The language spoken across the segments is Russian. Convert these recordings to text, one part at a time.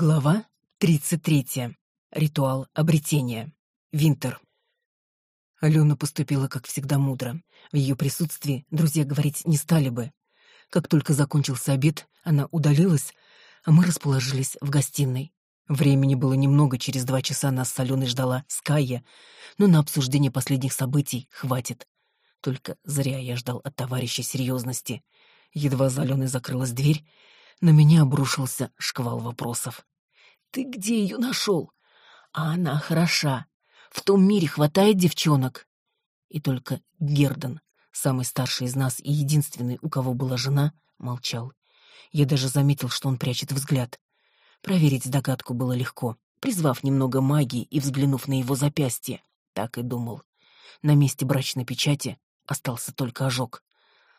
Глава 33. Ритуал обретения. Винтер. Алена поступила, как всегда, мудро. В ее присутствии друзья говорить не стали бы. Как только закончился обед, она удалилась, а мы расположились в гостиной. Времени было немного, через два часа нас с Аленой ждала Скайя, но на обсуждение последних событий хватит. Только зря я ждал от товарища серьезности. Едва за Аленой закрылась дверь, на меня обрушился шквал вопросов. «Ты где ее нашел? А она хороша. В том мире хватает девчонок». И только Гердон, самый старший из нас и единственный, у кого была жена, молчал. Я даже заметил, что он прячет взгляд. Проверить догадку было легко, призвав немного магии и взглянув на его запястье. Так и думал. На месте брачной печати остался только ожог.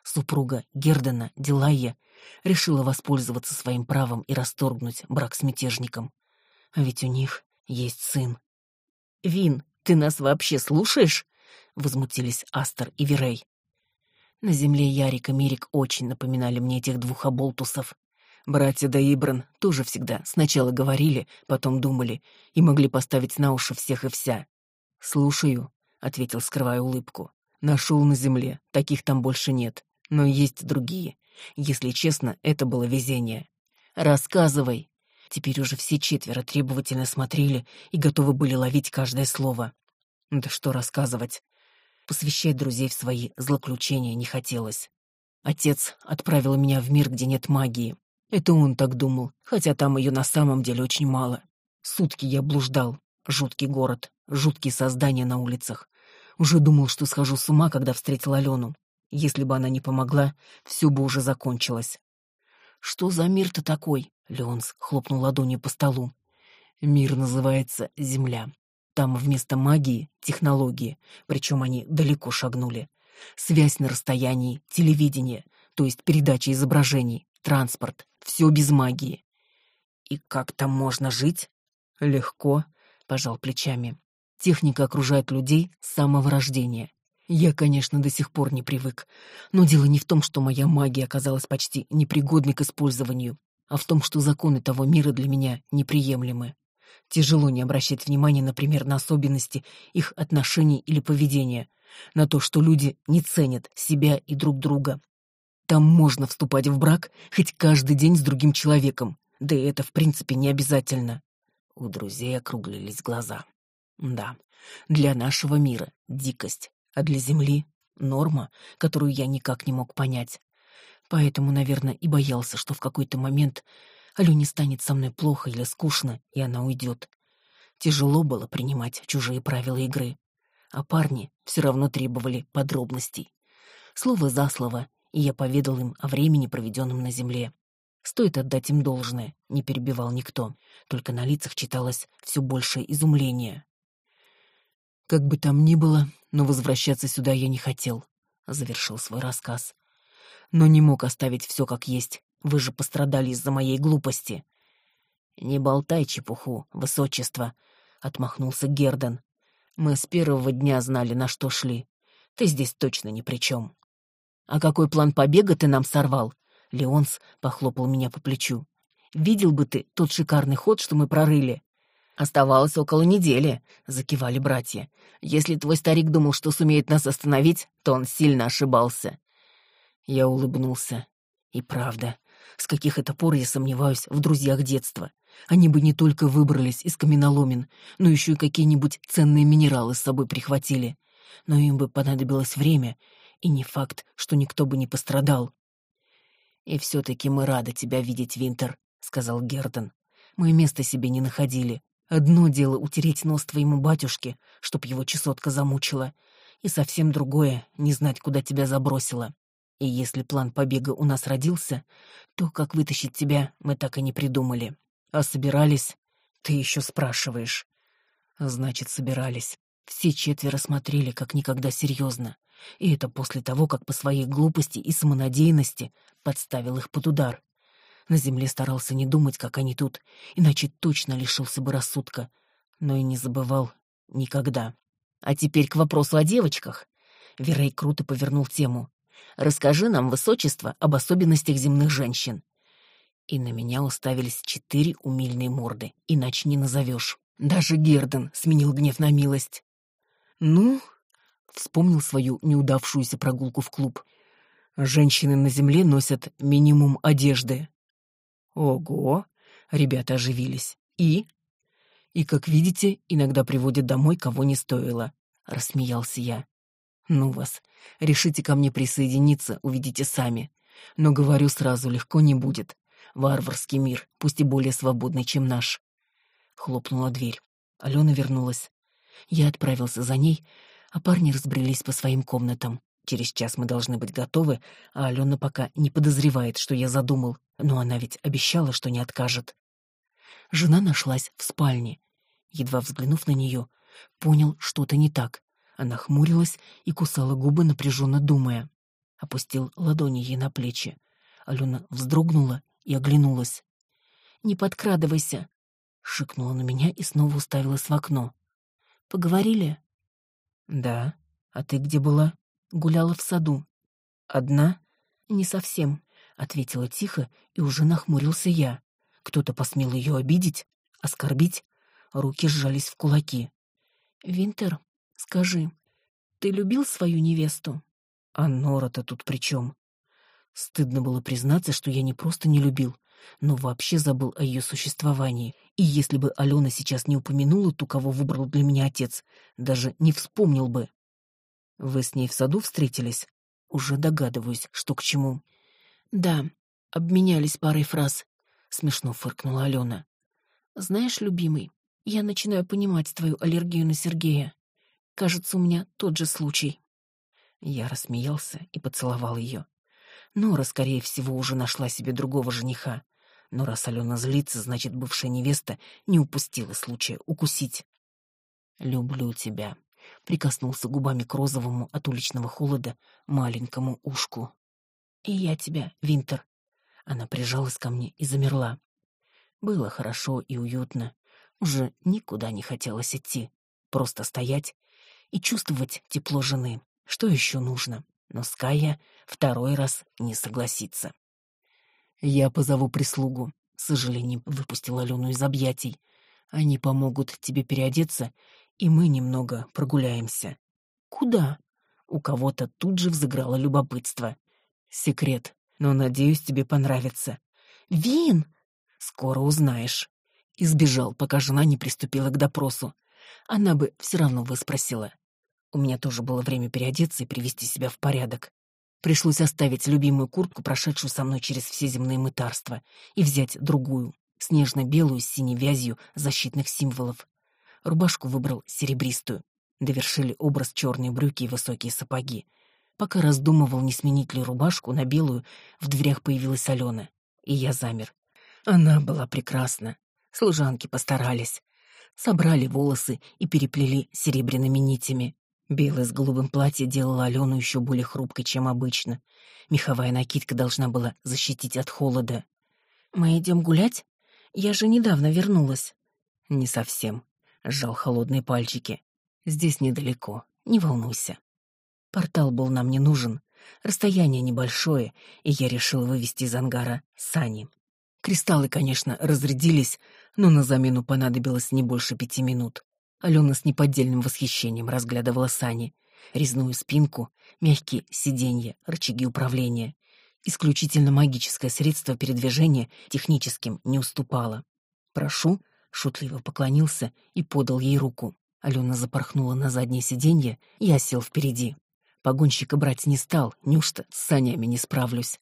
Супруга Гердена, Дилайя, решила воспользоваться своим правом и расторгнуть брак с мятежником. А ведь у них есть сын. «Вин, ты нас вообще слушаешь?» — возмутились Астер и Вирей. На земле Ярик и Мерик очень напоминали мне этих двух оболтусов. Братья Даибран тоже всегда сначала говорили, потом думали и могли поставить на уши всех и вся. «Слушаю», — ответил, скрывая улыбку. «Нашел на земле, таких там больше нет, но есть другие. Если честно, это было везение. Рассказывай. Теперь уже все четверо требовательно смотрели и готовы были ловить каждое слово. Да что рассказывать. Посвящать друзей в свои злоключения не хотелось. Отец отправил меня в мир, где нет магии. Это он так думал, хотя там ее на самом деле очень мало. Сутки я блуждал. Жуткий город, жуткие создания на улицах. Уже думал, что схожу с ума, когда встретил Алену. Если бы она не помогла, все бы уже закончилось. «Что за мир-то такой?» — Леонс хлопнул ладонью по столу. «Мир называется Земля. Там вместо магии — технологии, причем они далеко шагнули. Связь на расстоянии, телевидение, то есть передача изображений, транспорт, все без магии. И как там можно жить? Легко, пожал плечами. Техника окружает людей с самого рождения. Я, конечно, до сих пор не привык. Но дело не в том, что моя магия оказалась почти непригодной к использованию, а в том, что законы того мира для меня неприемлемы. Тяжело не обращать внимания, например, на особенности их отношений или поведения, на то, что люди не ценят себя и друг друга. Там можно вступать в брак хоть каждый день с другим человеком, да и это, в принципе, не обязательно. У друзей округлились глаза. Да, для нашего мира дикость, а для Земли — норма, которую я никак не мог понять. Поэтому, наверное, и боялся, что в какой-то момент Алене станет со мной плохо или скучно, и она уйдет. Тяжело было принимать чужие правила игры. А парни все равно требовали подробностей. Слово за слово, и я поведал им о времени, проведенном на земле. Стоит отдать им должное, не перебивал никто, только на лицах читалось все большее изумление. Как бы там ни было, но возвращаться сюда я не хотел, завершил свой рассказ. Но не мог оставить все как есть. Вы же пострадали из-за моей глупости. Не болтай чепуху, высочество, отмахнулся Гердон. Мы с первого дня знали, на что шли. Ты здесь точно ни при чем. А какой план побега ты нам сорвал? Леонс похлопал меня по плечу. Видел бы ты тот шикарный ход, что мы прорыли. «Оставалось около недели», — закивали братья. «Если твой старик думал, что сумеет нас остановить, то он сильно ошибался». Я улыбнулся. И правда, с каких это пор я сомневаюсь в друзьях детства. Они бы не только выбрались из каменоломен, но еще и какие-нибудь ценные минералы с собой прихватили. Но им бы понадобилось время, и не факт, что никто бы не пострадал. «И все-таки мы рады тебя видеть, Винтер», — сказал Гердон. «Мы места себе не находили. Одно дело утереть нос твоему батюшке, чтоб его чесотка замучила, и совсем другое — не знать, куда тебя забросило. И если план побега у нас родился, то как вытащить тебя мы так и не придумали. А собирались? Ты еще спрашиваешь. Значит, собирались. Все четверо смотрели как никогда серьезно. И это после того, как по своей глупости и самонадеянности подставил их под удар. На земле старался не думать, как они тут, иначе точно лишился бы рассудка. Но и не забывал никогда. А теперь к вопросу о девочках. Верей круто повернул тему. «Расскажи нам, высочество, об особенностях земных женщин». И на меня уставились четыре умильные морды, иначе не назовешь. Даже Герден сменил гнев на милость. Ну, вспомнил свою неудавшуюся прогулку в клуб. Женщины на земле носят минимум одежды. Ого, ребята оживились. И? И, как видите, иногда приводят домой, кого не стоило. Рассмеялся я. Ну вас, решите ко мне присоединиться, увидите сами. Но, говорю сразу, легко не будет. Варварский мир, пусть и более свободный, чем наш. Хлопнула дверь. Алена вернулась. Я отправился за ней, а парни разбрелись по своим комнатам. Через час мы должны быть готовы, а Алена пока не подозревает, что я задумал, но она ведь обещала, что не откажет. Жена нашлась в спальне. Едва взглянув на нее, понял, что-то не так. Она хмурилась и кусала губы, напряженно думая. Опустил ладони ей на плечи. Алена вздрогнула и оглянулась. «Не подкрадывайся!» — шикнула на меня и снова уставилась в окно. «Поговорили?» «Да. А ты где была?» «Гуляла в саду». «Одна?» «Не совсем», — ответила тихо, и уже нахмурился я. Кто-то посмел ее обидеть, оскорбить? Руки сжались в кулаки. «Винтер, скажи, ты любил свою невесту?» «А Нора-то тут при чем?» Стыдно было признаться, что я не просто не любил, но вообще забыл о ее существовании. И если бы Алена сейчас не упомянула ту, кого выбрал для меня отец, даже не вспомнил бы. Вы с ней в саду встретились? Уже догадываюсь, что к чему. Да, обменялись парой фраз. Смешно фыркнула Алена. Знаешь, любимый, я начинаю понимать твою аллергию на Сергея. Кажется, у меня тот же случай. Я рассмеялся и поцеловал ее. Нора, скорее всего, уже нашла себе другого жениха. Но раз Алена злится, значит, бывшая невеста не упустила случая укусить. «Люблю тебя», — прикоснулся губами к розовому от уличного холода маленькому ушку. «И я тебя, Винтер». Она прижалась ко мне и замерла. Было хорошо и уютно. Уже никуда не хотелось идти. Просто стоять и чувствовать тепло жены. Что еще нужно? Но Ская второй раз не согласится. «Я позову прислугу», — с сожалением выпустил Алену из объятий. «Они помогут тебе переодеться, и мы немного прогуляемся». «Куда?» У кого-то тут же взыграло любопытство. «Секрет, но, надеюсь, тебе понравится». «Вин!» «Скоро узнаешь». Избежал, пока жена не приступила к допросу. Она бы все равно выспросила. У меня тоже было время переодеться и привести себя в порядок. Пришлось оставить любимую куртку, прошедшую со мной через все земные мытарства, и взять другую, снежно-белую с синей вязью защитных символов. Рубашку выбрал серебристую. Довершили образ черные брюки и высокие сапоги. Пока раздумывал, не сменить ли рубашку на белую, в дверях появилась Алена. И я замер. Она была прекрасна. Служанки постарались. Собрали волосы и переплели серебряными нитями. Белое с голубым платье делало Алену еще более хрупкой, чем обычно. Меховая накидка должна была защитить от холода. «Мы идем гулять? Я же недавно вернулась». «Не совсем», — сжал холодные пальчики. «Здесь недалеко, не волнуйся». Портал был нам не нужен, расстояние небольшое, и я решил вывести из ангара сани. Кристаллы, конечно, разрядились, но на замену понадобилось не больше пяти минут. Алена с неподдельным восхищением разглядывала сани. Резную спинку, мягкие сиденья, рычаги управления. Исключительно магическое средство передвижения техническим не уступало. «Прошу», — шутливо поклонился и подал ей руку. Алена запорхнула на заднее сиденье, я сел впереди. Погонщика брать не стал, неужто с санями не справлюсь.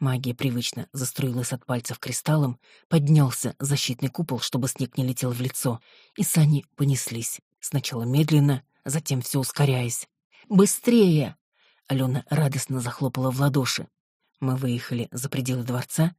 Магия привычно заструилась от пальцев кристаллом, поднялся защитный купол, чтобы снег не летел в лицо, и сани понеслись. Сначала медленно, затем все ускоряясь. «Быстрее!» Алена радостно захлопала в ладоши. Мы выехали за пределы дворца,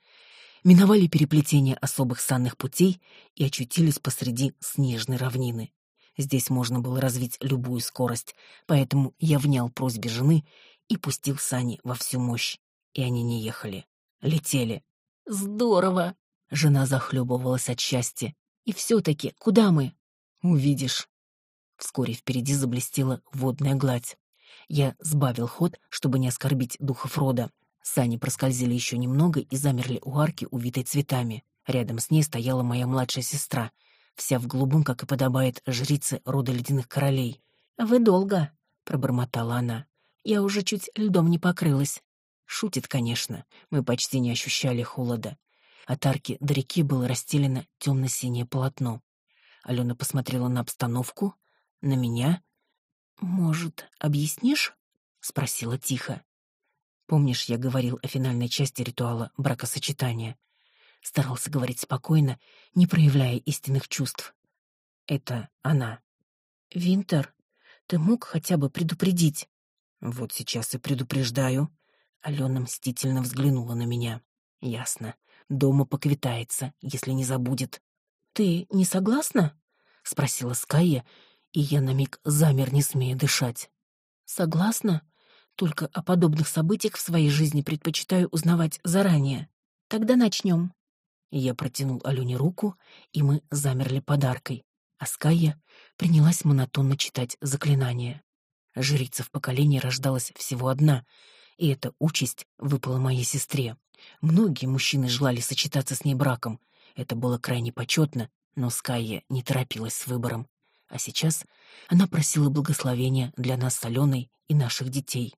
миновали переплетение особых санных путей и очутились посреди снежной равнины. Здесь можно было развить любую скорость, поэтому я внял просьбе жены и пустил сани во всю мощь. И они не ехали, летели. «Здорово!» — жена захлебывалась от счастья. «И все-таки куда мы?» «Увидишь». Вскоре впереди заблестела водная гладь. Я сбавил ход, чтобы не оскорбить духов рода. Сани проскользили еще немного и замерли у арки, увитой цветами. Рядом с ней стояла моя младшая сестра, вся в голубом, как и подобает жрице рода ледяных королей. «Вы долго», — пробормотала она. «Я уже чуть льдом не покрылась». Шутит, конечно, мы почти не ощущали холода. От арки до реки было расстелено темно-синее полотно. Алена посмотрела на обстановку, на меня. «Может, объяснишь?» — спросила тихо. «Помнишь, я говорил о финальной части ритуала бракосочетания?» Старался говорить спокойно, не проявляя истинных чувств. «Это она». «Винтер, ты мог хотя бы предупредить?» «Вот сейчас и предупреждаю». Алена мстительно взглянула на меня. «Ясно. Дома поквитается, если не забудет». «Ты не согласна?» — спросила Скайя, и я на миг замер, не смея дышать. «Согласна. Только о подобных событиях в своей жизни предпочитаю узнавать заранее. Тогда начнем». Я протянул Алене руку, и мы замерли подаркой, а Скайя принялась монотонно читать заклинания. Жрица в поколении рождалась всего одна, и эта участь выпала моей сестре. Многие мужчины желали сочетаться с ней браком. Это было крайне почетно, но Скайя не торопилась с выбором. А сейчас она просила благословения для нас с Аленой и наших детей.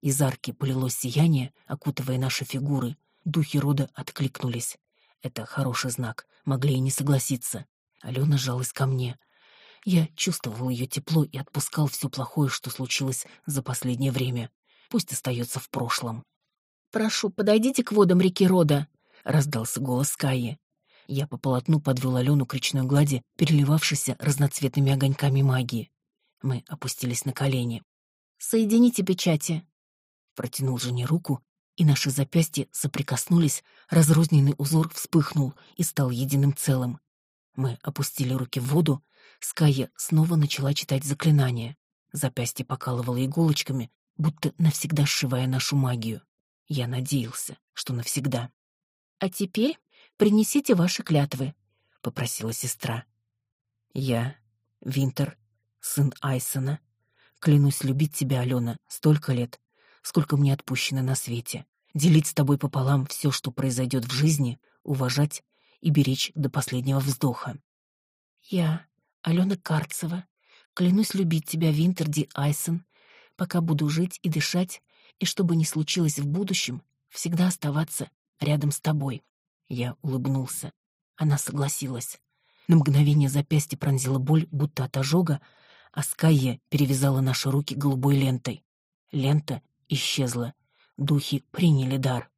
Из арки полилось сияние, окутывая наши фигуры. Духи рода откликнулись. Это хороший знак, могли и не согласиться. Алена жалась ко мне. Я чувствовал ее тепло и отпускал все плохое, что случилось за последнее время. Пусть остается в прошлом. «Прошу, подойдите к водам реки Рода», — раздался голос Каи. Я по полотну подвел Алену к речной глади, переливавшейся разноцветными огоньками магии. Мы опустились на колени. «Соедините печати», — протянул жене руку, и наши запястья соприкоснулись, разрозненный узор вспыхнул и стал единым целым. Мы опустили руки в воду, Скайя снова начала читать заклинание. Запястье покалывало иголочками, будто навсегда сшивая нашу магию. Я надеялся, что навсегда. «А теперь принесите ваши клятвы», — попросила сестра. «Я, Винтер, сын Айсона, клянусь любить тебя, Алена, столько лет, сколько мне отпущено на свете, делить с тобой пополам все, что произойдет в жизни, уважать и беречь до последнего вздоха. Я, Алена Карцева, клянусь любить тебя, Винтер Ди Айсон, пока буду жить и дышать, и что бы ни случилось в будущем, всегда оставаться рядом с тобой. Я улыбнулся. Она согласилась. На мгновение запястье пронзила боль, будто от ожога, а Скайя перевязала наши руки голубой лентой. Лента исчезла. Духи приняли дар.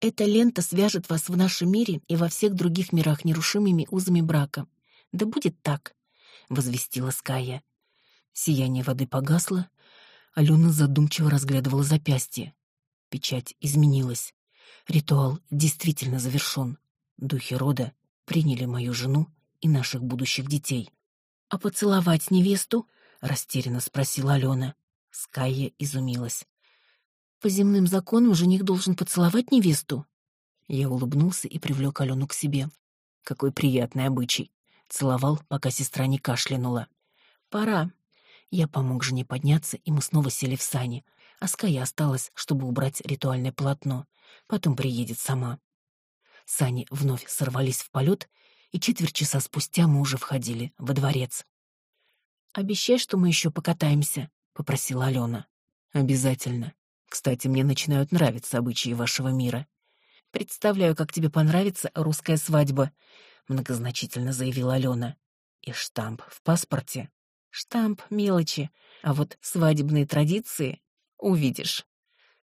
Эта лента свяжет вас в нашем мире и во всех других мирах нерушимыми узами брака. Да будет так, — возвестила Ская. Сияние воды погасло. Алена задумчиво разглядывала запястье. Печать изменилась. Ритуал действительно завершен. Духи рода приняли мою жену и наших будущих детей. — А поцеловать невесту? — растерянно спросила Алена. Скайя изумилась. По земным законам жених должен поцеловать невесту. Я улыбнулся и привлек Алену к себе. Какой приятный обычай. Целовал, пока сестра не кашлянула. Пора. Я помог жене подняться, и мы снова сели в сани. А Ская осталась, чтобы убрать ритуальное полотно. Потом приедет сама. Сани вновь сорвались в полет, и четверть часа спустя мы уже входили во дворец. «Обещай, что мы еще покатаемся», — попросила Алена. «Обязательно. Кстати, мне начинают нравиться обычаи вашего мира. Представляю, как тебе понравится русская свадьба, многозначительно заявила Алена. И штамп в паспорте. Штамп мелочи, а вот свадебные традиции увидишь.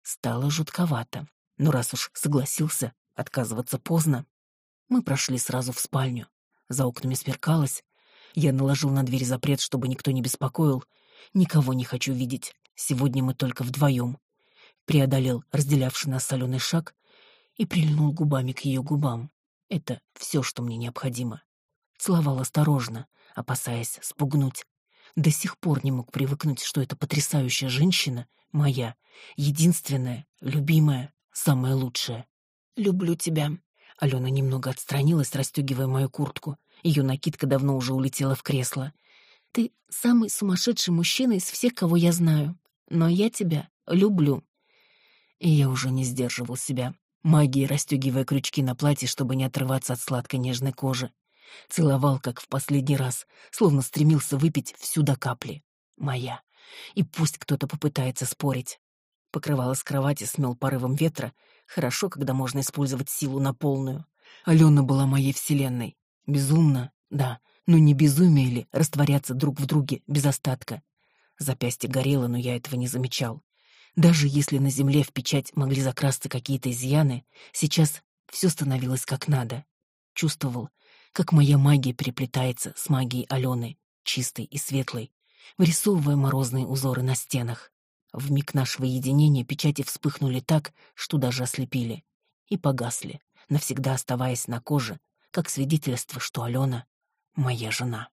Стало жутковато. Но раз уж согласился, отказываться поздно. Мы прошли сразу в спальню. За окнами сверкалось. Я наложил на дверь запрет, чтобы никто не беспокоил. Никого не хочу видеть. Сегодня мы только вдвоем преодолел разделявший нас соленый шаг и прильнул губами к ее губам. Это все, что мне необходимо. Целовал осторожно, опасаясь спугнуть. До сих пор не мог привыкнуть, что эта потрясающая женщина моя, единственная, любимая, самая лучшая. «Люблю тебя». Алена немного отстранилась, расстегивая мою куртку. Ее накидка давно уже улетела в кресло. «Ты самый сумасшедший мужчина из всех, кого я знаю. Но я тебя люблю». И я уже не сдерживал себя, магией расстегивая крючки на платье, чтобы не отрываться от сладкой нежной кожи. Целовал, как в последний раз, словно стремился выпить всю до капли. Моя. И пусть кто-то попытается спорить. Покрывало с кровати смел порывом ветра. Хорошо, когда можно использовать силу на полную. Алена была моей вселенной. Безумно, да, но не безумие ли растворяться друг в друге без остатка? Запястье горело, но я этого не замечал. Даже если на земле в печать могли закрасться какие-то изъяны, сейчас все становилось как надо. Чувствовал, как моя магия переплетается с магией Алены, чистой и светлой, вырисовывая морозные узоры на стенах. В миг нашего единения печати вспыхнули так, что даже ослепили, и погасли, навсегда оставаясь на коже, как свидетельство, что Алена — моя жена.